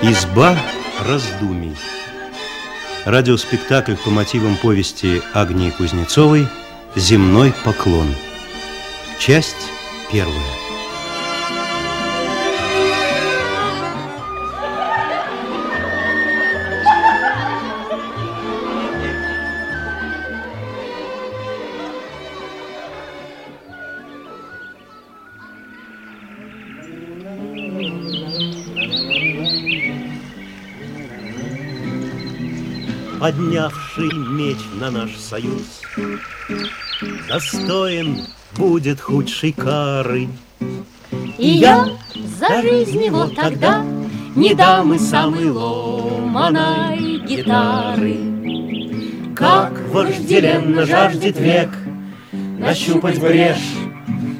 Изба раздумий. Радиоспектакль по мотивам повести Агнии Кузнецовой «Земной поклон». Часть первая. Поднявший меч на наш союз. Достоин будет худшей кары. И я за жизнь его тогда Не дам и самой ломаной гитары. Как вожделенно жаждет век. Нащупать брешь.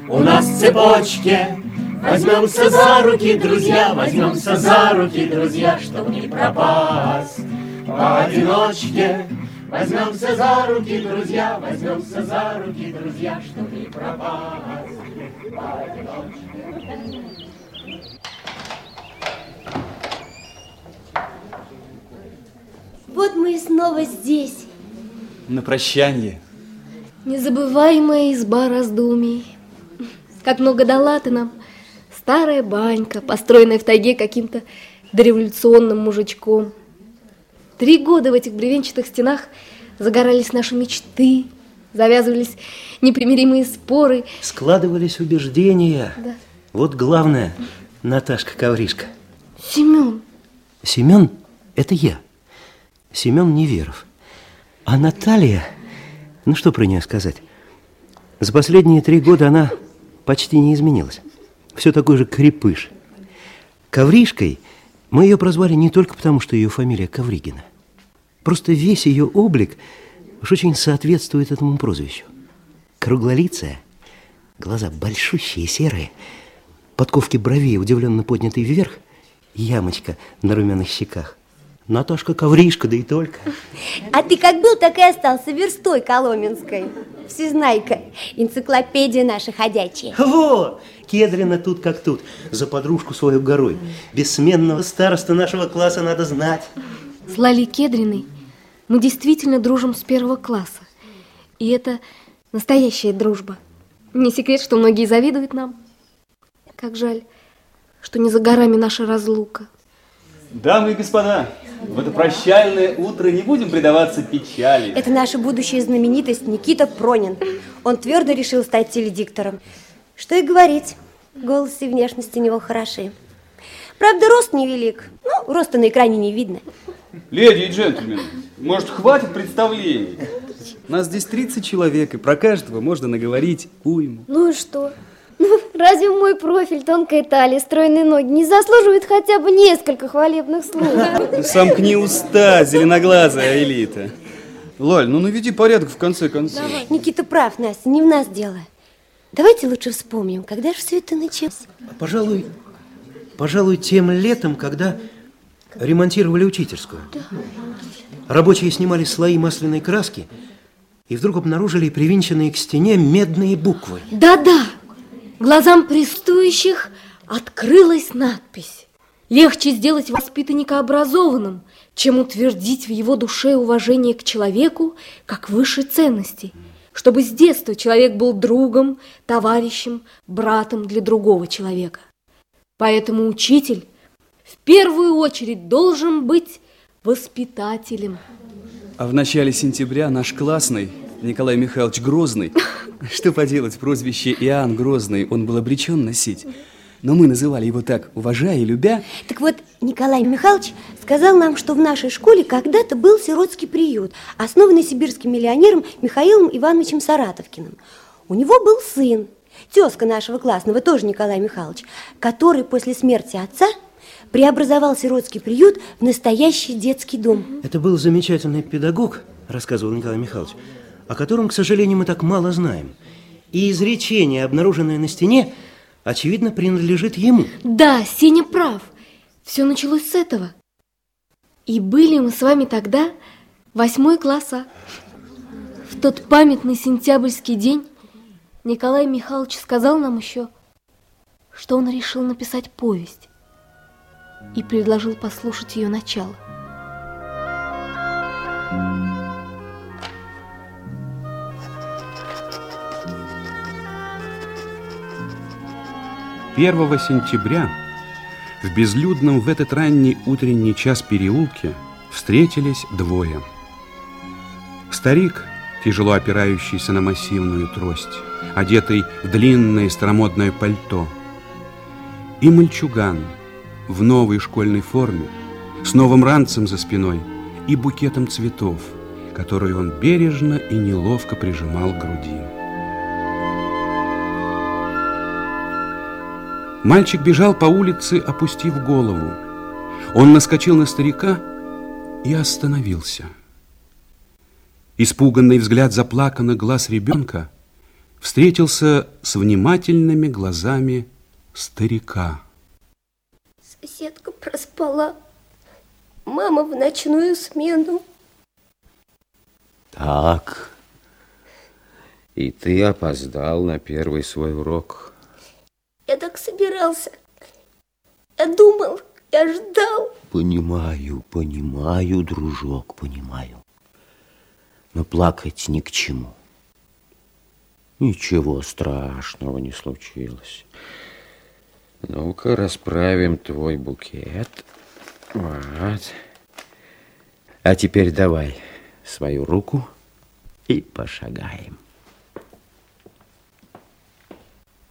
у нас в цепочке Возьмемся за руки, друзья, возьмемся за руки, друзья, Чтоб не пропасть поодиночке. Возьмемся за руки, друзья, возьмемся за руки, друзья, чтобы не пропасть поодиночке. Вот мы и снова здесь. На прощание. Незабываемая изба раздумий. Как много дала ты нам. Старая банька, построенная в тайге каким-то дореволюционным мужичком. Три года в этих бревенчатых стенах загорались наши мечты, завязывались непримиримые споры. Складывались убеждения. Да. Вот главное, Наташка Ковришка. Семен. Семен – это я. Семен Неверов. А Наталья, ну что про нее сказать? За последние три года она почти не изменилась. Все такой же крепыш. Ковришкой мы ее прозвали не только потому, что ее фамилия Ковригина. Просто весь ее облик уж очень соответствует этому прозвищу. Круглолицая, глаза большущие, серые, подковки бровей удивленно поднятые вверх, ямочка на румяных щеках. Наташка Ковришка, да и только. А ты как был, так и остался верстой коломенской. Всезнайка, энциклопедия наша ходячая. Во! Кедрина тут как тут, за подружку свою горой. Бессменного староста нашего класса надо знать. С Лалей Кедриной мы действительно дружим с первого класса. И это настоящая дружба. Не секрет, что многие завидуют нам. Как жаль, что не за горами наша разлука. Дамы и господа, в это прощальное утро не будем предаваться печали. Это наша будущая знаменитость Никита Пронин. Он твердо решил стать теледиктором. Что и говорить, голос и внешность у него хороши. Правда, рост невелик. Ну, роста на экране не видно. Леди и джентльмены, может, хватит представлений? Нас здесь 30 человек, и про каждого можно наговорить уйму. Ну и что? Разве мой профиль, тонкая талия, стройные ноги не заслуживает хотя бы несколько хвалебных слов? Сомкни уста, зеленоглазая элита. Лаль, ну наведи порядок в конце концов. Давай. Никита прав, Настя, не в нас дело. Давайте лучше вспомним, когда же все это началось. Пожалуй, пожалуй, тем летом, когда ремонтировали учительскую. Рабочие снимали слои масляной краски и вдруг обнаружили привинченные к стене медные буквы. Да-да, глазам престующих открылась надпись. Легче сделать воспитанника образованным, чем утвердить в его душе уважение к человеку как высшей ценности, чтобы с детства человек был другом, товарищем, братом для другого человека. Поэтому учитель в первую очередь должен быть воспитателем. А в начале сентября наш классный Николай Михайлович Грозный, что поделать, прозвище Иоанн Грозный он был обречен носить, но мы называли его так, уважая и любя. Так вот, Николай Михайлович сказал нам, что в нашей школе когда-то был сиротский приют, основанный сибирским миллионером Михаилом Ивановичем Саратовкиным. У него был сын, тезка нашего классного, тоже Николай Михайлович, который после смерти отца преобразовал сиротский приют в настоящий детский дом. Это был замечательный педагог, рассказывал Николай Михайлович, о котором, к сожалению, мы так мало знаем. И изречение, обнаруженное на стене, очевидно, принадлежит ему. Да, Сеня прав. Все началось с этого. И были мы с вами тогда восьмой класса. В тот памятный сентябрьский день Николай Михайлович сказал нам еще, что он решил написать повесть. и предложил послушать ее начало. Первого сентября в безлюдном в этот ранний утренний час переулке встретились двое. Старик, тяжело опирающийся на массивную трость, одетый в длинное старомодное пальто, и мальчуган в новой школьной форме, с новым ранцем за спиной и букетом цветов, который он бережно и неловко прижимал к груди. Мальчик бежал по улице, опустив голову. Он наскочил на старика и остановился. Испуганный взгляд заплаканных глаз ребенка встретился с внимательными глазами старика. Соседка проспала. Мама в ночную смену. Так, и ты опоздал на первый свой урок. Я так собирался. Я думал, я ждал. Понимаю, понимаю, дружок, понимаю. Но плакать ни к чему. Ничего страшного не случилось. Ну-ка, расправим твой букет. Вот. А теперь давай свою руку и пошагаем.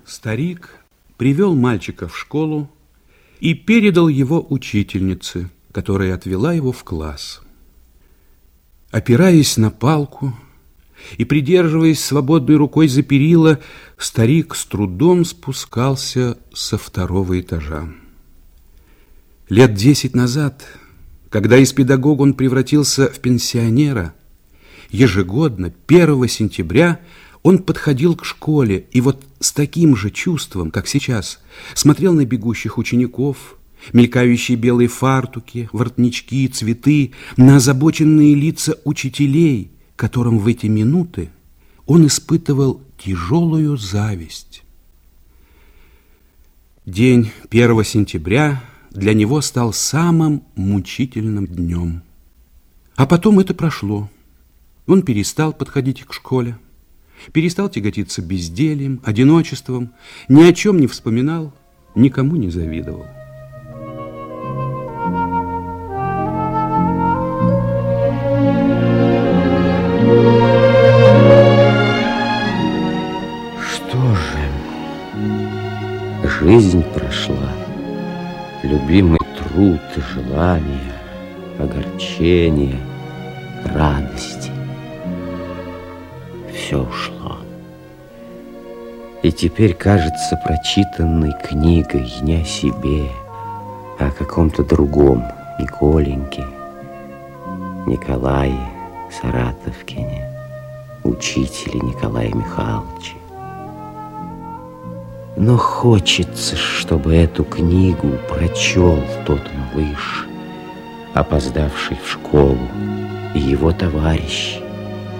Старик привел мальчика в школу и передал его учительнице, которая отвела его в класс. Опираясь на палку и придерживаясь свободной рукой за перила, старик с трудом спускался со второго этажа. Лет десять назад, когда из педагога он превратился в пенсионера, ежегодно 1 сентября он подходил к школе и вот с таким же чувством, как сейчас, смотрел на бегущих учеников, мелькающие белые фартуки, воротнички, цветы, на озабоченные лица учителей, которым в эти минуты он испытывал тяжелую зависть. День 1 сентября для него стал самым мучительным днем. А потом это прошло. Он перестал подходить к школе, перестал тяготиться бездельем, одиночеством, ни о чем не вспоминал, никому не завидовал. Что же, жизнь прошла, любимый труд, желания, огорчения, радости. Все ушло. И теперь кажется прочитанной книгой не о себе, а о каком-то другом Николеньке, Николае Саратовкине, учителе Николая Михайловича. Но хочется, чтобы эту книгу прочел тот малыш, опоздавший в школу, и его товарищи,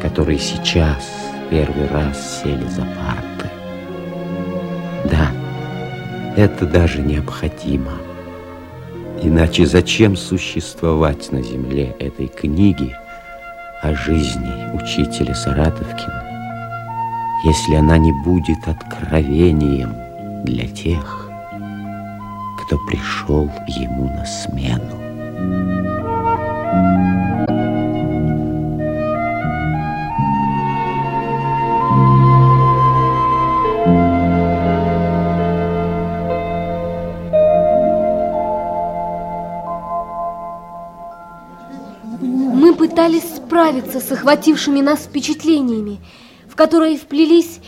которые сейчас первый раз сели за парты. Да, это даже необходимо. Иначе зачем существовать на земле этой книги о жизни учителя Саратовкина, если она не будет откровением для тех, кто пришел ему на смену? Справиться с охватившими нас впечатлениями, в которые вплелись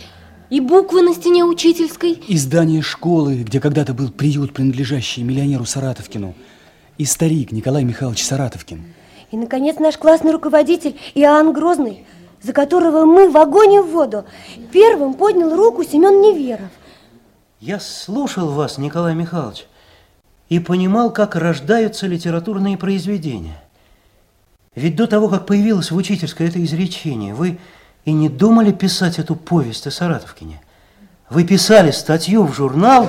и буквы на стене учительской, И здание школы, где когда-то был приют, принадлежащий миллионеру Саратовкину, и старик Николай Михайлович Саратовкин. И, наконец, наш классный руководитель Иоанн Грозный, за которого мы в огонь и в воду, первым поднял руку Семен Неверов. Я слушал вас, Николай Михайлович, и понимал, как рождаются литературные произведения. Ведь до того, как появилось в учительской это изречение, вы и не думали писать эту повесть о Саратовкине. Вы писали статью в журнал.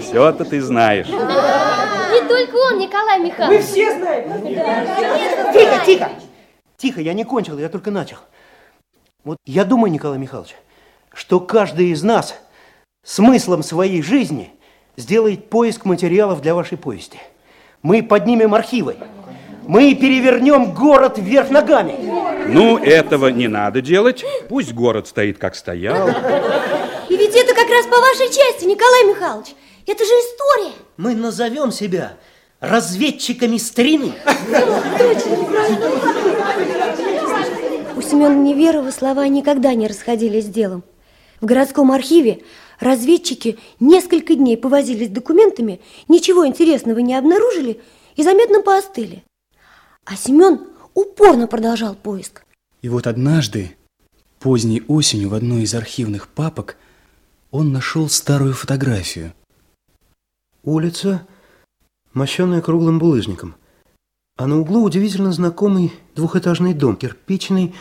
Все это ты знаешь. не только он, Николай Михайлович. Мы все знаем. Тихо, тихо! Тихо, я не кончил, я только начал. Вот я думаю, Николай Михайлович, что каждый из нас смыслом своей жизни сделает поиск материалов для вашей повести. Мы поднимем архивы. Мы перевернем город вверх ногами. Ну, этого не надо делать. Пусть город стоит, как стоял. И ведь это как раз по вашей части, Николай Михайлович. Это же история. Мы назовем себя разведчиками старины. У Семена Неверова слова никогда не расходились с делом. В городском архиве разведчики несколько дней повозились с документами, ничего интересного не обнаружили и заметно поостыли. А Семен упорно продолжал поиск. И вот однажды, поздней осенью, в одной из архивных папок, он нашел старую фотографию. Улица, мощенная круглым булыжником. А на углу удивительно знакомый двухэтажный дом, кирпичный,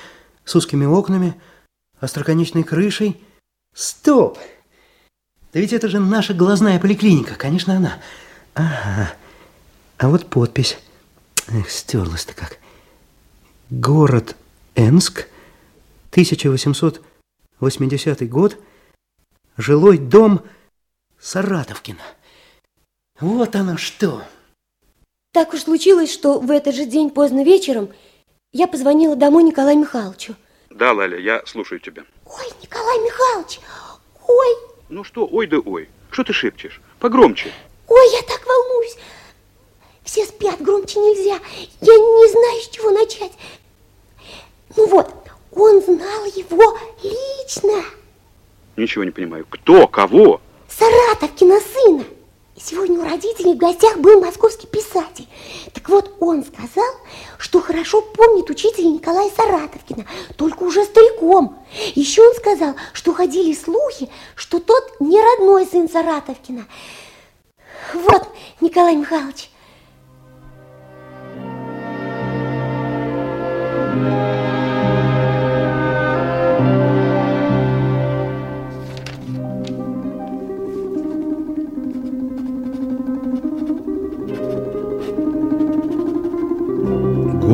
с узкими окнами, остроконечной крышей. Стоп! Да ведь это же наша глазная поликлиника, конечно, она. Ага. А вот подпись. Эх, стерлась-то как. Город Энск, 1880 год, жилой дом Саратовкина. Вот оно что. Так уж случилось, что в этот же день поздно вечером я позвонила домой Николаю Михайловичу. Да, Лаля, я слушаю тебя. Ой, Николай Михайлович, ой, Ну что, ой да ой. Что ты шепчешь? Погромче. ой, я так волнуюсь. Все спят, громче нельзя. Я не знаю, с чего начать. Ну вот, он знал его лично. Ничего не понимаю. Кто? Кого? Саратовкина сына. Сегодня у родителей в гостях был московский писатель. Так вот, он сказал, что хорошо помнит учителя Николая Саратовкина, только уже стариком. Еще он сказал, что ходили слухи, что тот не родной сын Саратовкина. Вот, Николай Михайлович,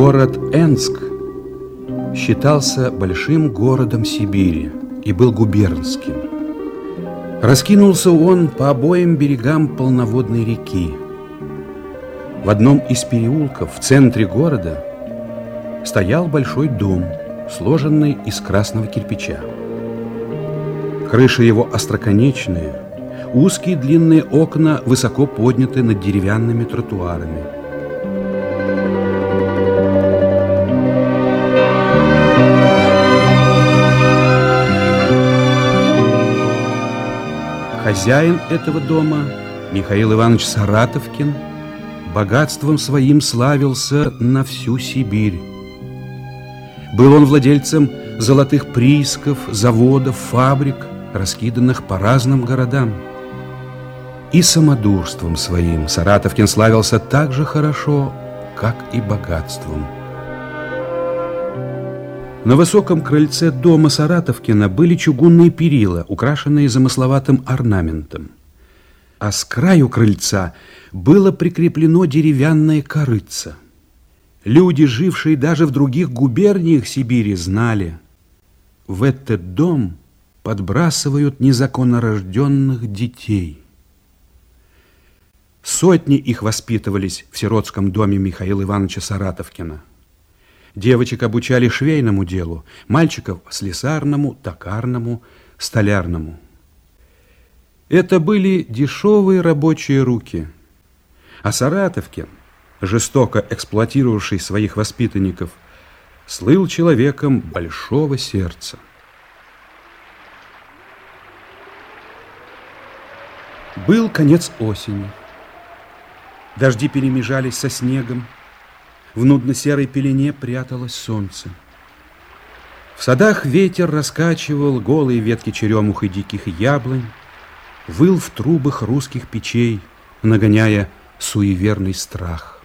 Город Энск считался большим городом Сибири и был губернским. Раскинулся он по обоим берегам полноводной реки. В одном из переулков в центре города стоял большой дом, сложенный из красного кирпича. Крыша его остроконечная, узкие длинные окна высоко подняты над деревянными тротуарами. Хозяин этого дома, Михаил Иванович Саратовкин, богатством своим славился на всю Сибирь. Был он владельцем золотых приисков, заводов, фабрик, раскиданных по разным городам. И самодурством своим Саратовкин славился так же хорошо, как и богатством. На высоком крыльце дома Саратовкина были чугунные перила, украшенные замысловатым орнаментом. А с краю крыльца было прикреплено деревянное корыце. Люди, жившие даже в других губерниях Сибири, знали, в этот дом подбрасывают незаконнорожденных детей. Сотни их воспитывались в сиротском доме Михаила Ивановича Саратовкина. Девочек обучали швейному делу, мальчиков – слесарному, токарному, столярному. Это были дешевые рабочие руки. А Саратовкин, жестоко эксплуатировавший своих воспитанников, слыл человеком большого сердца. Был конец осени. Дожди перемежались со снегом. В нудно-серой пелене пряталось солнце. В садах ветер раскачивал голые ветки черемух и диких яблонь, выл в трубах русских печей, нагоняя суеверный страх.